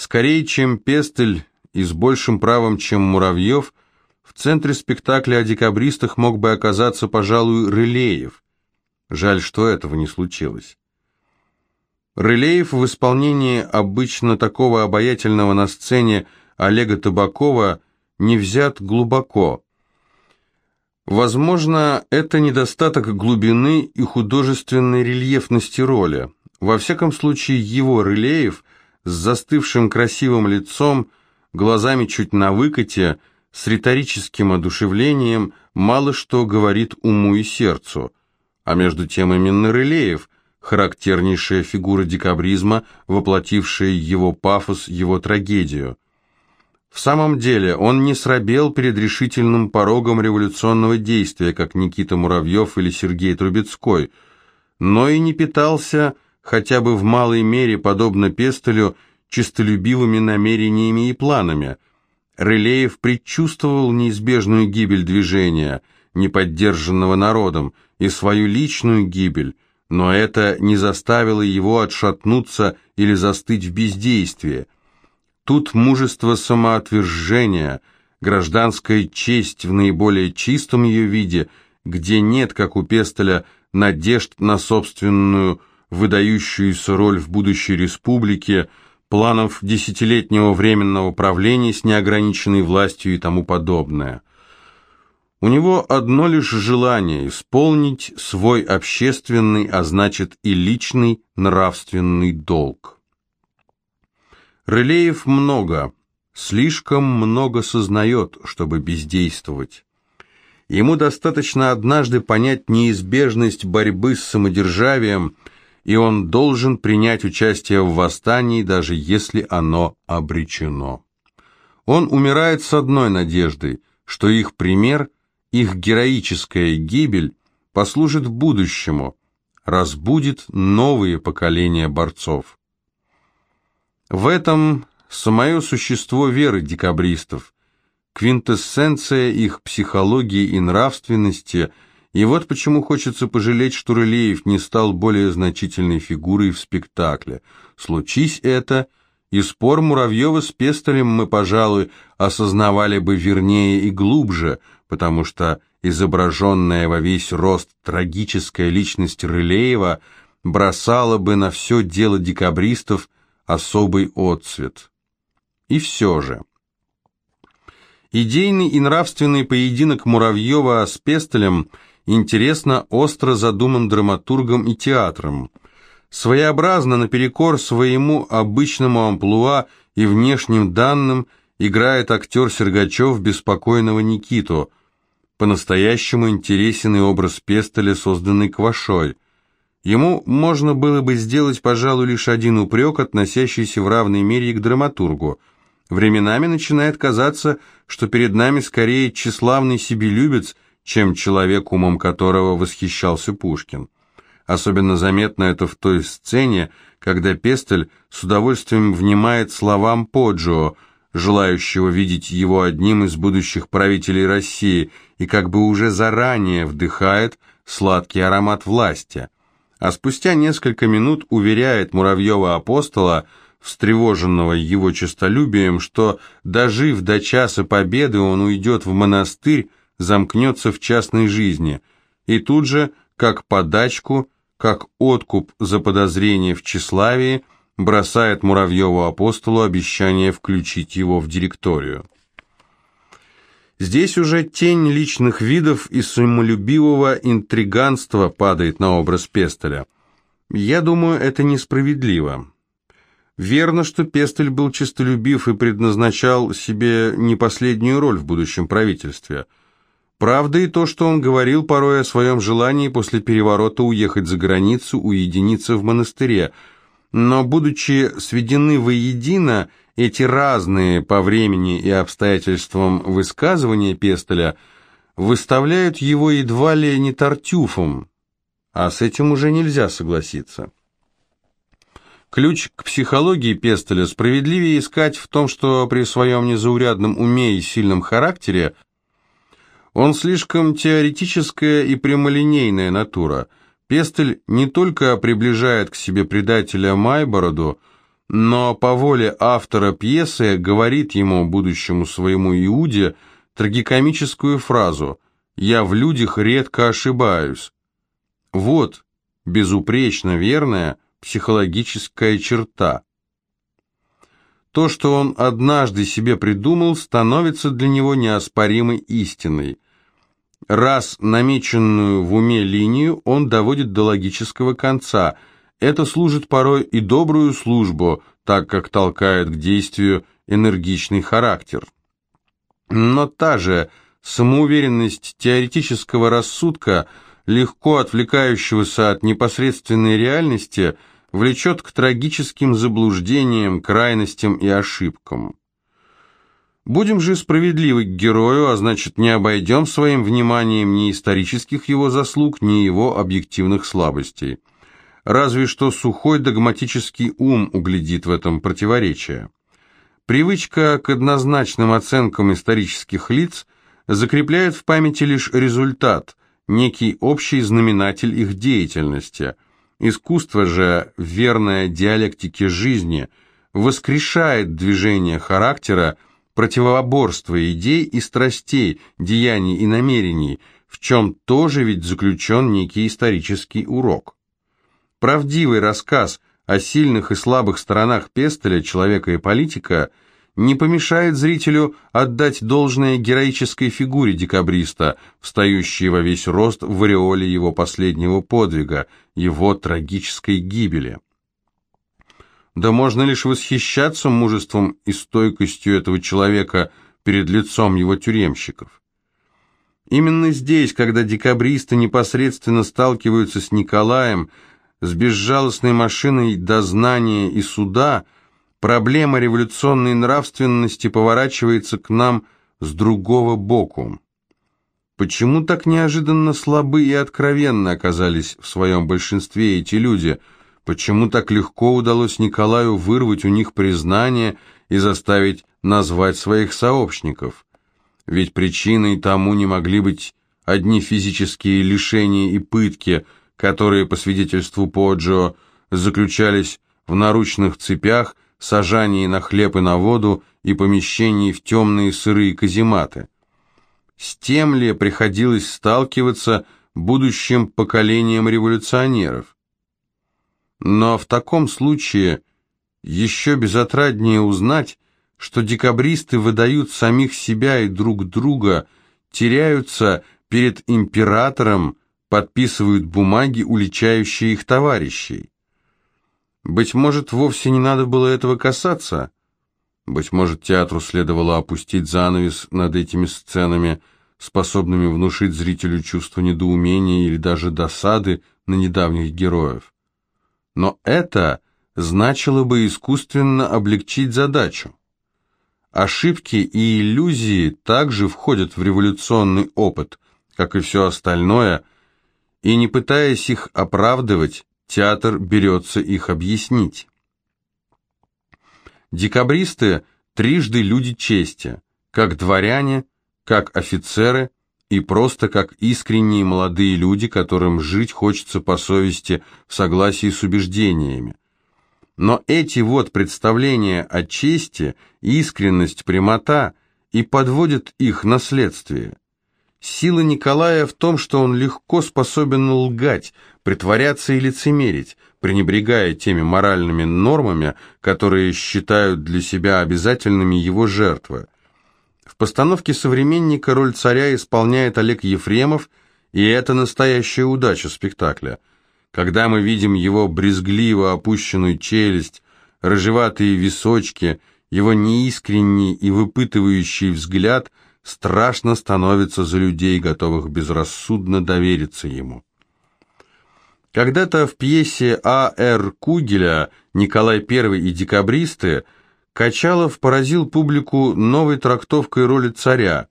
Скорее, чем Пестель и с большим правом, чем Муравьев, в центре спектакля о декабристах мог бы оказаться, пожалуй, Рылеев. Жаль, что этого не случилось. Рылеев в исполнении обычно такого обаятельного на сцене Олега Табакова не взят глубоко. Возможно, это недостаток глубины и художественной рельефности роли. Во всяком случае, его Рылеев с застывшим красивым лицом, глазами чуть на выкате, с риторическим одушевлением, мало что говорит уму и сердцу. А между тем именно Рылеев – характернейшая фигура декабризма, воплотившая его пафос, его трагедию. В самом деле, он не срабел перед решительным порогом революционного действия, как Никита Муравьев или Сергей Трубецкой, но и не питался, хотя бы в малой мере, подобно Пестелю, чистолюбивыми намерениями и планами. Рылеев предчувствовал неизбежную гибель движения, не поддержанного народом, и свою личную гибель – но это не заставило его отшатнуться или застыть в бездействии. Тут мужество самоотвержения, гражданская честь в наиболее чистом ее виде, где нет, как у Пестеля, надежд на собственную выдающуюся роль в будущей республике, планов десятилетнего временного правления с неограниченной властью и тому подобное. У него одно лишь желание – исполнить свой общественный, а значит и личный нравственный долг. Рылеев много, слишком много сознает, чтобы бездействовать. Ему достаточно однажды понять неизбежность борьбы с самодержавием, и он должен принять участие в восстании, даже если оно обречено. Он умирает с одной надеждой, что их пример – их героическая гибель послужит будущему, разбудит новые поколения борцов. В этом самое существо веры декабристов, квинтэссенция их психологии и нравственности, и вот почему хочется пожалеть, что Рылеев не стал более значительной фигурой в спектакле. Случись это, и спор Муравьева с Пестелем мы, пожалуй, осознавали бы вернее и глубже – потому что изображенная во весь рост трагическая личность Рылеева бросала бы на все дело декабристов особый отцвет. И все же. Идейный и нравственный поединок Муравьева с Пестелем интересно остро задуман драматургом и театром. Своеобразно, наперекор своему обычному амплуа и внешним данным, играет актер Сергачев беспокойного Никиту – по-настоящему интересен и образ Пестеля, созданный Квашой. Ему можно было бы сделать, пожалуй, лишь один упрек, относящийся в равной мере и к драматургу. Временами начинает казаться, что перед нами скорее тщеславный себелюбец, чем человек, умом которого восхищался Пушкин. Особенно заметно это в той сцене, когда Пестель с удовольствием внимает словам Поджио – желающего видеть его одним из будущих правителей России, и как бы уже заранее вдыхает сладкий аромат власти. А спустя несколько минут уверяет Муравьева-апостола, встревоженного его честолюбием, что, дожив до часа победы, он уйдет в монастырь, замкнется в частной жизни, и тут же, как подачку, как откуп за подозрение в тщеславии, бросает Муравьеву апостолу обещание включить его в директорию. Здесь уже тень личных видов и самолюбивого интриганства падает на образ Пестеля. Я думаю, это несправедливо. Верно, что Пестель был честолюбив и предназначал себе не последнюю роль в будущем правительстве. Правда и то, что он говорил порой о своем желании после переворота уехать за границу, уединиться в монастыре – но, будучи сведены воедино, эти разные по времени и обстоятельствам высказывания Пестеля выставляют его едва ли не тартюфом, а с этим уже нельзя согласиться. Ключ к психологии Пестеля справедливее искать в том, что при своем незаурядном уме и сильном характере он слишком теоретическая и прямолинейная натура – Пестель не только приближает к себе предателя Майбороду, но по воле автора пьесы говорит ему, будущему своему Иуде, трагикомическую фразу «Я в людях редко ошибаюсь». Вот безупречно верная психологическая черта. То, что он однажды себе придумал, становится для него неоспоримой истиной. Раз намеченную в уме линию он доводит до логического конца. Это служит порой и добрую службу, так как толкает к действию энергичный характер. Но та же самоуверенность теоретического рассудка, легко отвлекающегося от непосредственной реальности – влечет к трагическим заблуждениям, крайностям и ошибкам. Будем же справедливы к герою, а значит не обойдем своим вниманием ни исторических его заслуг, ни его объективных слабостей. Разве что сухой догматический ум углядит в этом противоречие. Привычка к однозначным оценкам исторических лиц закрепляет в памяти лишь результат, некий общий знаменатель их деятельности – Искусство же, верное диалектике жизни, воскрешает движение характера, противоборство идей и страстей, деяний и намерений, в чем тоже ведь заключен некий исторический урок. Правдивый рассказ о сильных и слабых сторонах Пестеля, человека и политика – не помешает зрителю отдать должное героической фигуре декабриста, встающей во весь рост в ореоле его последнего подвига, его трагической гибели. Да можно лишь восхищаться мужеством и стойкостью этого человека перед лицом его тюремщиков. Именно здесь, когда декабристы непосредственно сталкиваются с Николаем, с безжалостной машиной дознания и суда – проблема революционной нравственности поворачивается к нам с другого боку. Почему так неожиданно слабы и откровенны оказались в своем большинстве эти люди? Почему так легко удалось Николаю вырвать у них признание и заставить назвать своих сообщников? Ведь причиной тому не могли быть одни физические лишения и пытки, которые, по свидетельству Поджио, заключались в наручных цепях, сажании на хлеб и на воду и помещении в темные сырые казематы. С тем ли приходилось сталкиваться будущим поколением революционеров? Но в таком случае еще безотраднее узнать, что декабристы выдают самих себя и друг друга, теряются перед императором, подписывают бумаги, уличающие их товарищей. Быть может, вовсе не надо было этого касаться? Быть может, театру следовало опустить занавес над этими сценами, способными внушить зрителю чувство недоумения или даже досады на недавних героев. Но это значило бы искусственно облегчить задачу. Ошибки и иллюзии также входят в революционный опыт, как и все остальное, и не пытаясь их оправдывать, театр берется их объяснить. Декабристы трижды люди чести, как дворяне, как офицеры и просто как искренние молодые люди, которым жить хочется по совести в согласии с убеждениями. Но эти вот представления о чести, искренность, прямота и подводят их на следствие. Сила Николая в том, что он легко способен лгать, притворяться и лицемерить, пренебрегая теми моральными нормами, которые считают для себя обязательными его жертвы. В постановке «Современника» роль царя исполняет Олег Ефремов, и это настоящая удача спектакля. Когда мы видим его брезгливо опущенную челюсть, рыжеватые височки, его неискренний и выпытывающий взгляд – страшно становится за людей, готовых безрассудно довериться ему. Когда-то в пьесе А.Р. Кугеля «Николай I и декабристы» Качалов поразил публику новой трактовкой роли царя.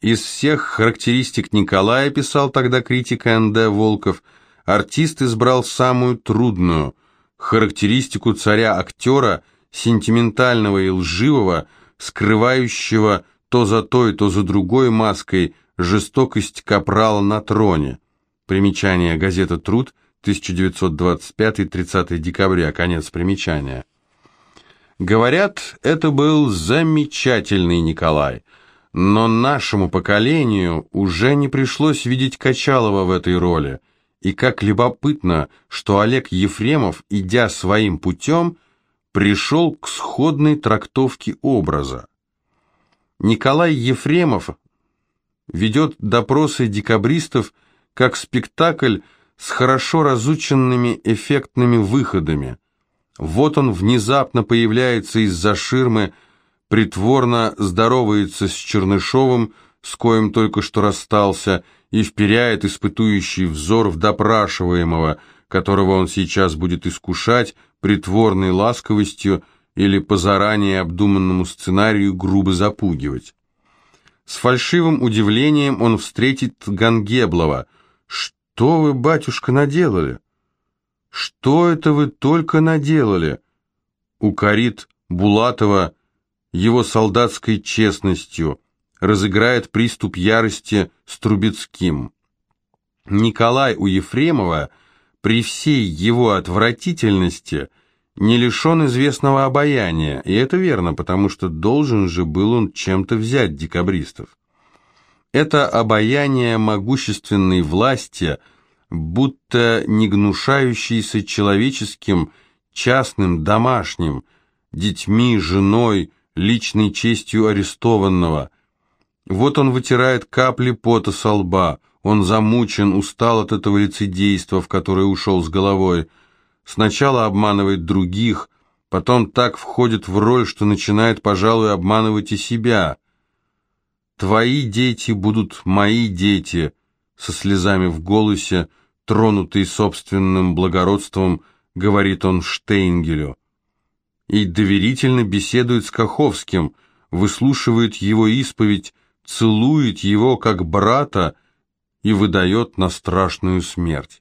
Из всех характеристик Николая, писал тогда критик Н.Д. Волков, артист избрал самую трудную – характеристику царя-актера, сентиментального и лживого, скрывающего то за той, то за другой маской жестокость капрала на троне. Примечание газета «Труд», 1925-30 декабря, конец примечания. Говорят, это был замечательный Николай, но нашему поколению уже не пришлось видеть Качалова в этой роли, и как любопытно, что Олег Ефремов, идя своим путем, пришел к сходной трактовке образа. Николай Ефремов ведет допросы декабристов как спектакль с хорошо разученными эффектными выходами. Вот он внезапно появляется из-за ширмы, притворно здоровается с Чернышовым, с коим только что расстался, и вперяет испытующий взор в допрашиваемого, которого он сейчас будет искушать притворной ласковостью или по заранее обдуманному сценарию грубо запугивать. С фальшивым удивлением он встретит Гангеблова. «Что вы, батюшка, наделали?» «Что это вы только наделали?» Укорит Булатова его солдатской честностью, разыграет приступ ярости с Трубецким. Николай у Ефремова при всей его отвратительности не лишен известного обаяния, и это верно, потому что должен же был он чем-то взять декабристов. Это обаяние могущественной власти, будто не гнушающейся человеческим, частным, домашним, детьми, женой, личной честью арестованного. Вот он вытирает капли пота со лба, он замучен, устал от этого лицедейства, в которое ушел с головой, Сначала обманывает других, потом так входит в роль, что начинает, пожалуй, обманывать и себя. «Твои дети будут мои дети», со слезами в голосе, тронутый собственным благородством, говорит он Штейнгелю. И доверительно беседует с Каховским, выслушивает его исповедь, целует его как брата и выдает на страшную смерть.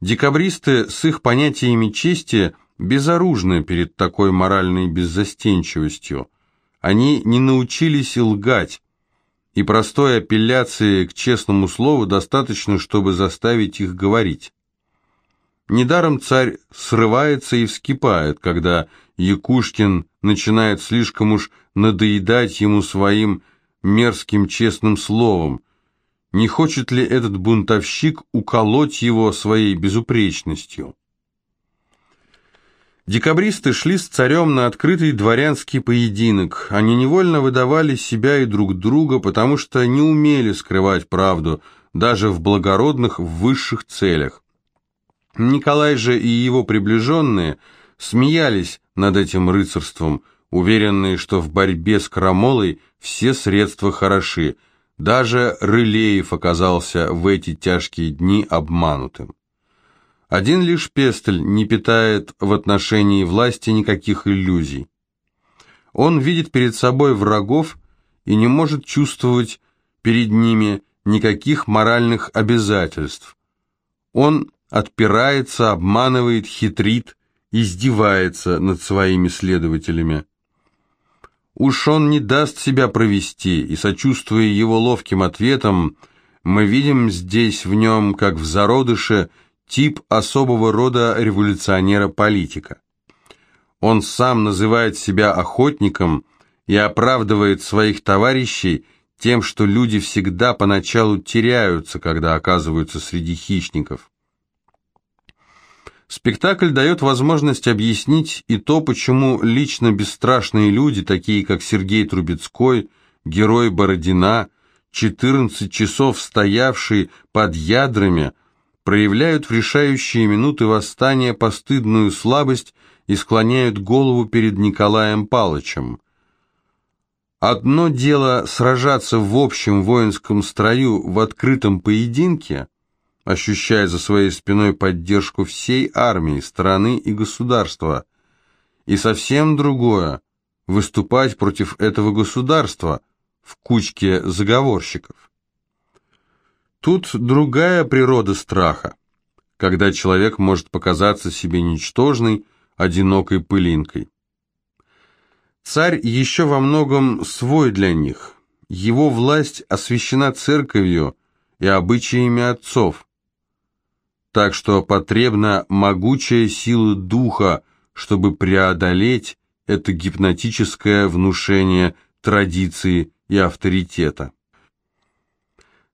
Декабристы с их понятиями чести безоружны перед такой моральной беззастенчивостью. Они не научились лгать, и простой апелляции к честному слову достаточно, чтобы заставить их говорить. Недаром царь срывается и вскипает, когда Якушкин начинает слишком уж надоедать ему своим мерзким честным словом, не хочет ли этот бунтовщик уколоть его своей безупречностью? Декабристы шли с царем на открытый дворянский поединок. Они невольно выдавали себя и друг друга, потому что не умели скрывать правду, даже в благородных, в высших целях. Николай же и его приближенные смеялись над этим рыцарством, уверенные, что в борьбе с крамолой все средства хороши – даже Рылеев оказался в эти тяжкие дни обманутым. Один лишь Пестель не питает в отношении власти никаких иллюзий. Он видит перед собой врагов и не может чувствовать перед ними никаких моральных обязательств. Он отпирается, обманывает, хитрит, издевается над своими следователями. Уж он не даст себя провести, и, сочувствуя его ловким ответам, мы видим здесь в нем, как в зародыше, тип особого рода революционера-политика. Он сам называет себя охотником и оправдывает своих товарищей тем, что люди всегда поначалу теряются, когда оказываются среди хищников. Спектакль дает возможность объяснить и то, почему лично бесстрашные люди, такие как Сергей Трубецкой, герой Бородина, 14 часов стоявший под ядрами, проявляют в решающие минуты восстания постыдную слабость и склоняют голову перед Николаем Палычем. Одно дело сражаться в общем воинском строю в открытом поединке – ощущая за своей спиной поддержку всей армии, страны и государства. И совсем другое – выступать против этого государства в кучке заговорщиков. Тут другая природа страха, когда человек может показаться себе ничтожной, одинокой пылинкой. Царь еще во многом свой для них. Его власть освящена церковью и обычаями отцов, так что потребна могучая сила духа, чтобы преодолеть это гипнотическое внушение традиции и авторитета.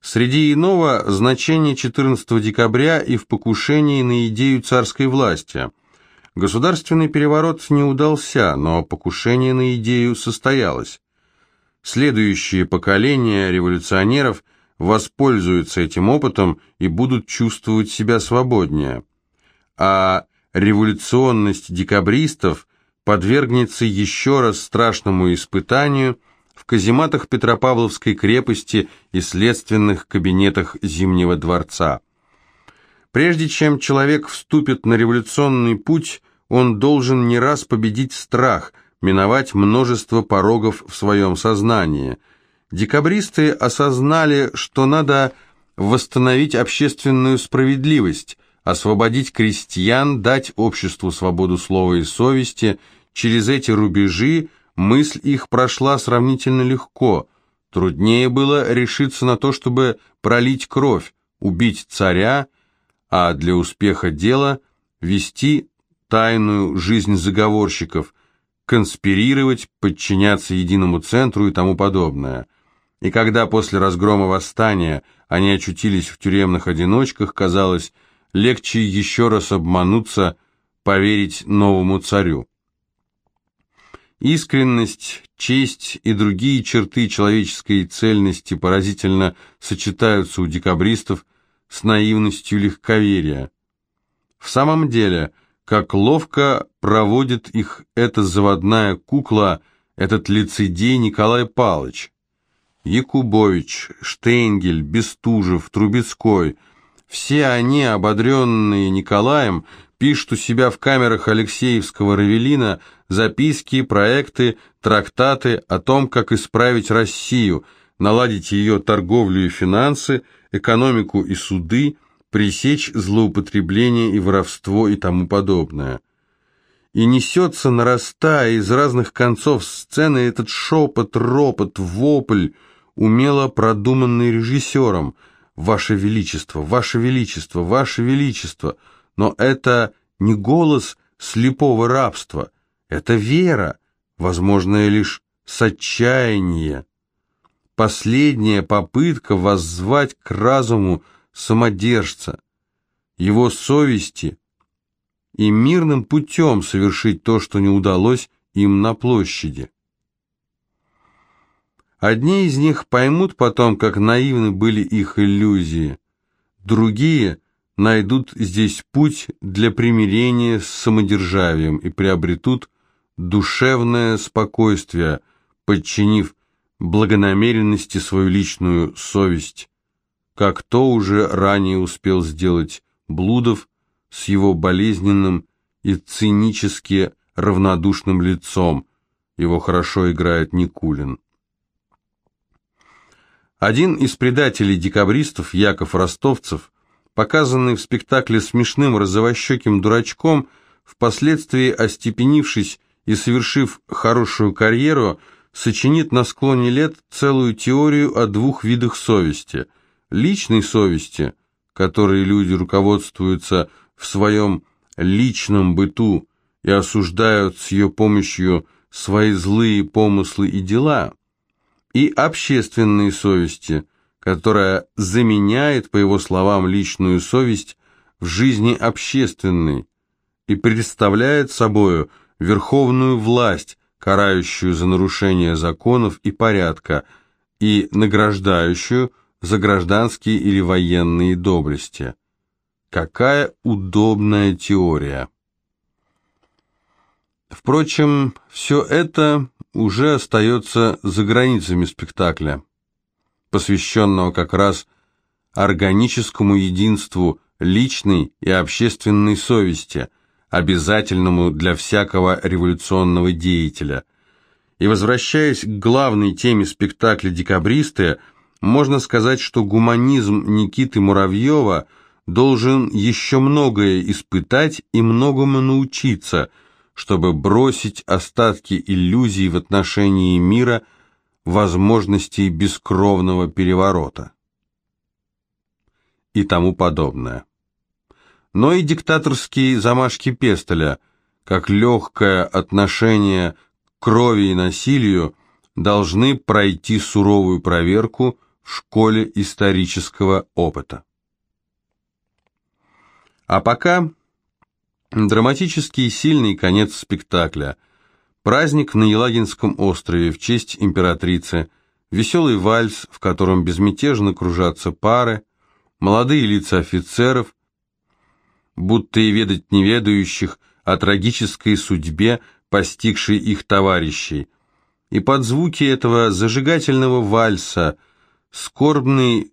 Среди иного значение 14 декабря и в покушении на идею царской власти. Государственный переворот не удался, но покушение на идею состоялось. Следующие поколения революционеров воспользуются этим опытом и будут чувствовать себя свободнее. А революционность декабристов подвергнется еще раз страшному испытанию – в казематах Петропавловской крепости и следственных кабинетах Зимнего дворца. Прежде чем человек вступит на революционный путь, он должен не раз победить страх, миновать множество порогов в своем сознании. Декабристы осознали, что надо восстановить общественную справедливость, освободить крестьян, дать обществу свободу слова и совести, через эти рубежи – Мысль их прошла сравнительно легко. Труднее было решиться на то, чтобы пролить кровь, убить царя, а для успеха дела вести тайную жизнь заговорщиков, конспирировать, подчиняться единому центру и тому подобное. И когда после разгрома восстания они очутились в тюремных одиночках, казалось, легче еще раз обмануться, поверить новому царю. Искренность, честь и другие черты человеческой цельности поразительно сочетаются у декабристов с наивностью легковерия. В самом деле, как ловко проводит их эта заводная кукла, этот лицедей Николай Палыч. Якубович, Штейнгель, Бестужев, Трубецкой – все они, ободренные Николаем, пишут у себя в камерах Алексеевского Равелина записки, проекты, трактаты о том, как исправить Россию, наладить ее торговлю и финансы, экономику и суды, пресечь злоупотребление и воровство и тому подобное. И несется, нарастая из разных концов сцены этот шепот, ропот, вопль, умело продуманный режиссером «Ваше Величество, Ваше Величество, Ваше Величество», но это не голос слепого рабства, это вера, возможная лишь с отчаяния. Последняя попытка воззвать к разуму самодержца, его совести и мирным путем совершить то, что не удалось им на площади. Одни из них поймут потом, как наивны были их иллюзии, другие найдут здесь путь для примирения с самодержавием и приобретут душевное спокойствие, подчинив благонамеренности свою личную совесть, как то уже ранее успел сделать Блудов с его болезненным и цинически равнодушным лицом, его хорошо играет Никулин. Один из предателей-декабристов, Яков Ростовцев, показанный в спектакле смешным розовощеким дурачком, впоследствии остепенившись и, совершив хорошую карьеру, сочинит на склоне лет целую теорию о двух видах совести. Личной совести, которой люди руководствуются в своем личном быту и осуждают с ее помощью свои злые помыслы и дела, и общественной совести, которая заменяет, по его словам, личную совесть в жизни общественной и представляет собою – верховную власть, карающую за нарушение законов и порядка, и награждающую за гражданские или военные доблести. Какая удобная теория! Впрочем, все это уже остается за границами спектакля, посвященного как раз органическому единству личной и общественной совести – обязательному для всякого революционного деятеля. И возвращаясь к главной теме спектакля «Декабристы», можно сказать, что гуманизм Никиты Муравьева должен еще многое испытать и многому научиться, чтобы бросить остатки иллюзий в отношении мира, возможностей бескровного переворота и тому подобное но и диктаторские замашки Пестеля, как легкое отношение к крови и насилию, должны пройти суровую проверку в школе исторического опыта. А пока драматический и сильный конец спектакля, праздник на Елагинском острове в честь императрицы, веселый вальс, в котором безмятежно кружатся пары, молодые лица офицеров, будто и ведать неведающих о трагической судьбе, постигшей их товарищей, и под звуки этого зажигательного вальса скорбный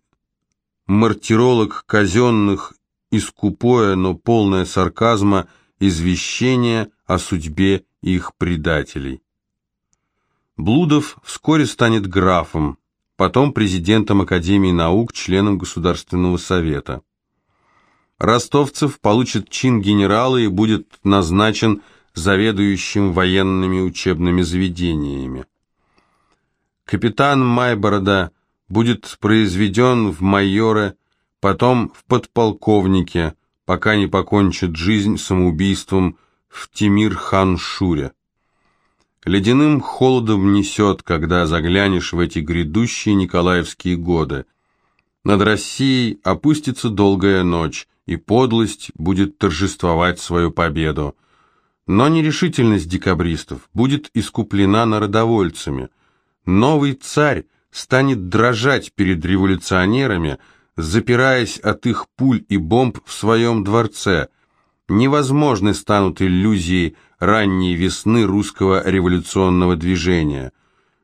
мартиролог казенных и скупое, но полное сарказма извещение о судьбе их предателей. Блудов вскоре станет графом, потом президентом Академии наук, членом Государственного совета. Ростовцев получит чин генерала и будет назначен заведующим военными учебными заведениями. Капитан Майборода будет произведен в майоры, потом в подполковнике, пока не покончит жизнь самоубийством в Тимир-хан-Шуре. Ледяным холодом несет, когда заглянешь в эти грядущие николаевские годы. Над Россией опустится долгая ночь, и подлость будет торжествовать свою победу. Но нерешительность декабристов будет искуплена народовольцами. Новый царь станет дрожать перед революционерами, запираясь от их пуль и бомб в своем дворце. Невозможны станут иллюзии ранней весны русского революционного движения.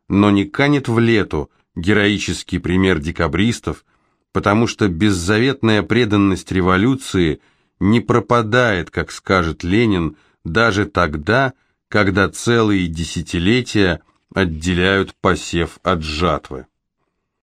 Но не канет в лету героический пример декабристов, потому что беззаветная преданность революции не пропадает, как скажет Ленин, даже тогда, когда целые десятилетия отделяют посев от жатвы.